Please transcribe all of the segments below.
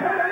Hey!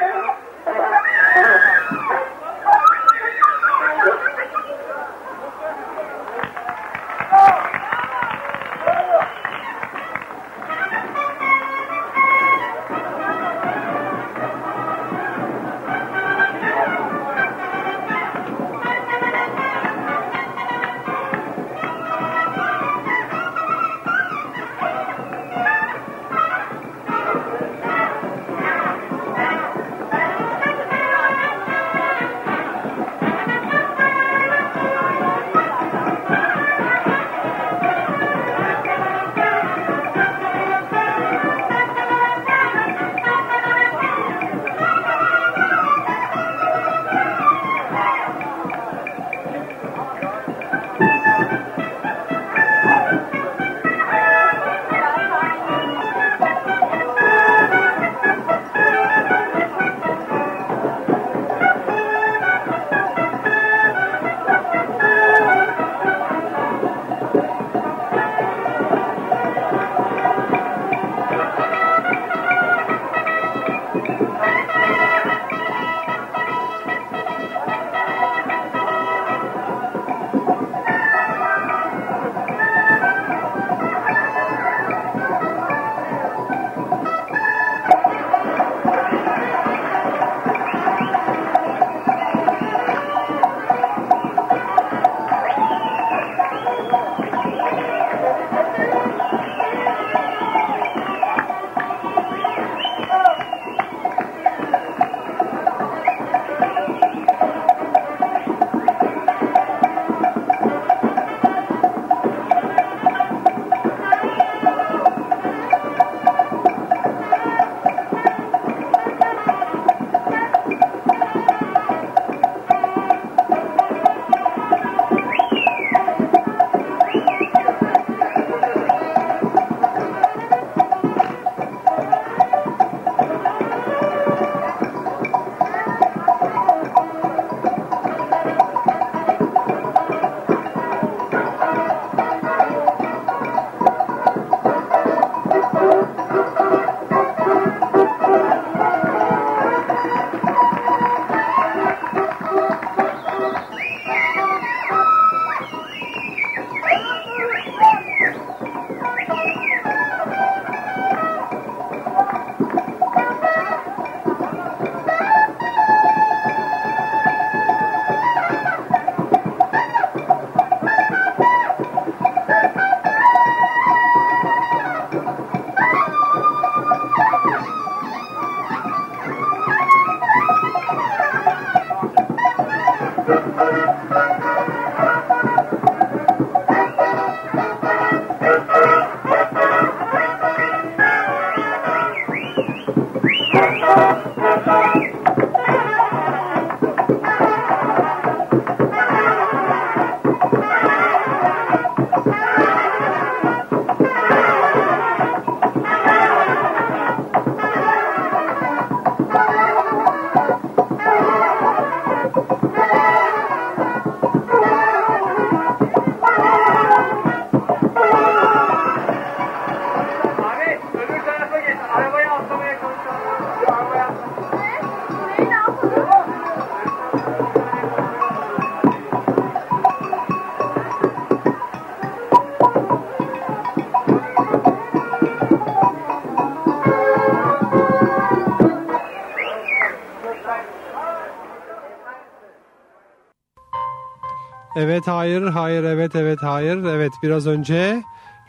Evet hayır hayır evet evet hayır evet biraz önce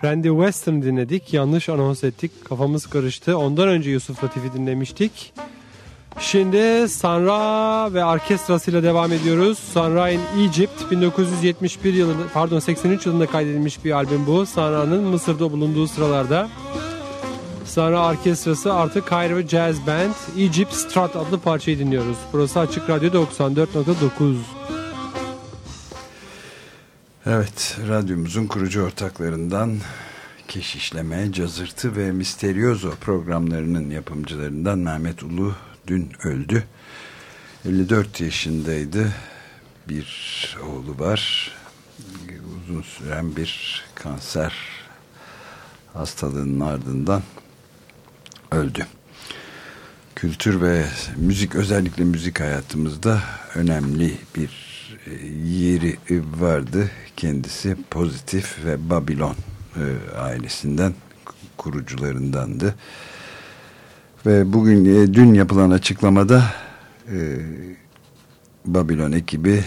Randy Weston dinledik yanlış anons ettik kafamız karıştı ondan önce Yusuf Latif'i dinlemiştik. Şimdi Sanra ve orkestrasıyla devam ediyoruz. Sanra in Egypt 1971 yılında pardon 83 yılında kaydedilmiş bir albüm bu. Sanra'nın Mısır'da bulunduğu sıralarda. Sanra Orkestrası artık Cairo Jazz Band Egypt Strat adlı parçayı dinliyoruz. Burası Açık Radyo 94.9. Evet, radyomuzun kurucu ortaklarından Keşişleme, Cazırtı ve Misterioso programlarının yapımcılarından Mehmet Ulu dün öldü. 54 yaşındaydı. Bir oğlu var. Uzun süren bir kanser hastalığının ardından öldü. kültür ve müzik özellikle müzik hayatımızda önemli bir yeri vardı. Kendisi Pozitif ve Babilon e, ailesinden kurucularındandı. Ve bugün e, dün yapılan açıklamada Babilon ekibi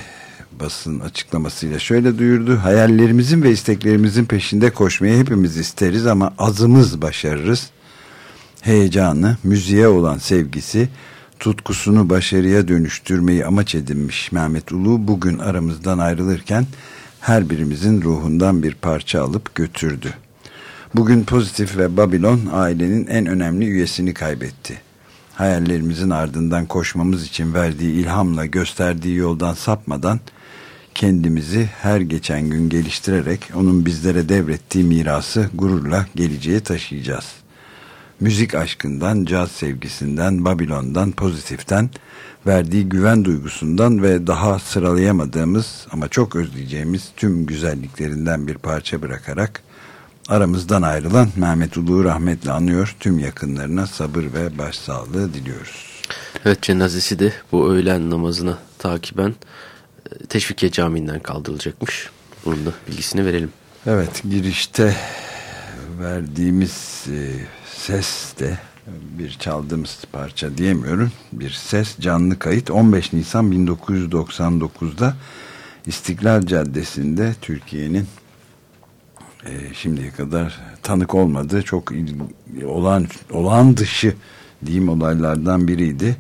basın açıklamasıyla şöyle duyurdu. Hayallerimizin ve isteklerimizin peşinde koşmayı hepimiz isteriz ama azımız başarırız heyecanı, müziğe olan sevgisi, tutkusunu başarıya dönüştürmeyi amaç edinmiş Mehmet Ulu bugün aramızdan ayrılırken her birimizin ruhundan bir parça alıp götürdü. Bugün Pozitif ve Babilon ailenin en önemli üyesini kaybetti. Hayallerimizin ardından koşmamız için verdiği ilhamla gösterdiği yoldan sapmadan kendimizi her geçen gün geliştirerek onun bizlere devrettiği mirası gururla geleceğe taşıyacağız.'' Müzik aşkından, caz sevgisinden, Babilon'dan, pozitiften, verdiği güven duygusundan ve daha sıralayamadığımız ama çok özleyeceğimiz tüm güzelliklerinden bir parça bırakarak aramızdan ayrılan Mehmet Uluğ rahmetle anıyor. Tüm yakınlarına sabır ve başsağlığı diliyoruz. Evet cenazesi de bu öğlen namazına takiben e, Teşvikiye Camii'nden kaldırılacakmış. Bunun da bilgisini verelim. Evet girişte verdiğimiz e, ses de bir çaldığımız parça diyemiyorum. Bir ses canlı kayıt 15 Nisan 1999'da İstiklal Caddesi'nde Türkiye'nin e, şimdiye kadar tanık olmadığı çok olan, olan dışı diyeyim olaylardan biriydi.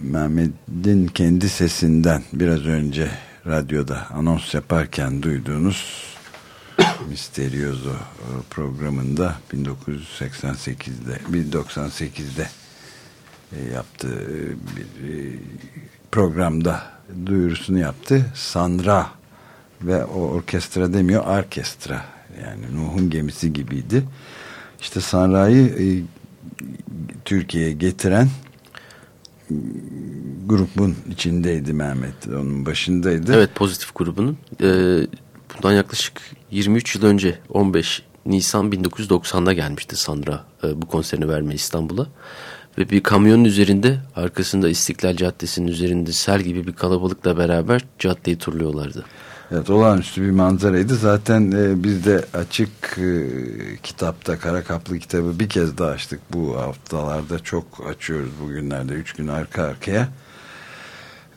Mehmet'in kendi sesinden biraz önce radyoda anons yaparken duyduğunuz Misterioso e, programında 1988'de 1998'de e, yaptığı bir e, programda duyurusunu yaptı. Sandra ve o orkestra demiyor orkestra yani Nuh'un gemisi gibiydi. İşte Sanra'yı Türkiye'ye getiren grubun içindeydi Mehmet. Onun başındaydı. Evet pozitif grubunun. Ee, bundan yaklaşık 23 yıl önce 15 Nisan 1990'da gelmişti Sandra e, bu konserini vermeye İstanbul'a. Ve bir kamyonun üzerinde arkasında İstiklal Caddesi'nin üzerinde sel gibi bir kalabalıkla beraber caddeyi turluyorlardı. Evet olağanüstü bir manzaraydı. Zaten e, biz de açık e, kitapta Kara Kaplı kitabı bir kez daha açtık. Bu haftalarda çok açıyoruz bugünlerde. Üç gün arka arkaya.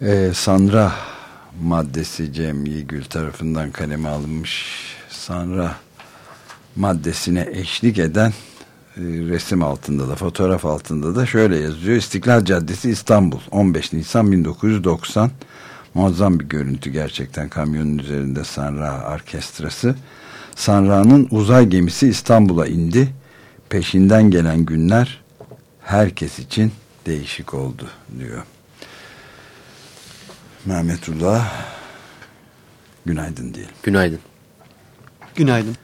E, Sandra maddesi Cem Yigül tarafından kaleme alınmış Sanra maddesine eşlik eden e, resim altında da fotoğraf altında da şöyle yazıyor. İstiklal Caddesi İstanbul 15 Nisan 1990 muazzam bir görüntü gerçekten kamyonun üzerinde Sanra orkestrası. Sanra'nın uzay gemisi İstanbul'a indi. Peşinden gelen günler herkes için değişik oldu diyor. Mehmetullah günaydın diyelim. Günaydın. Günaydın.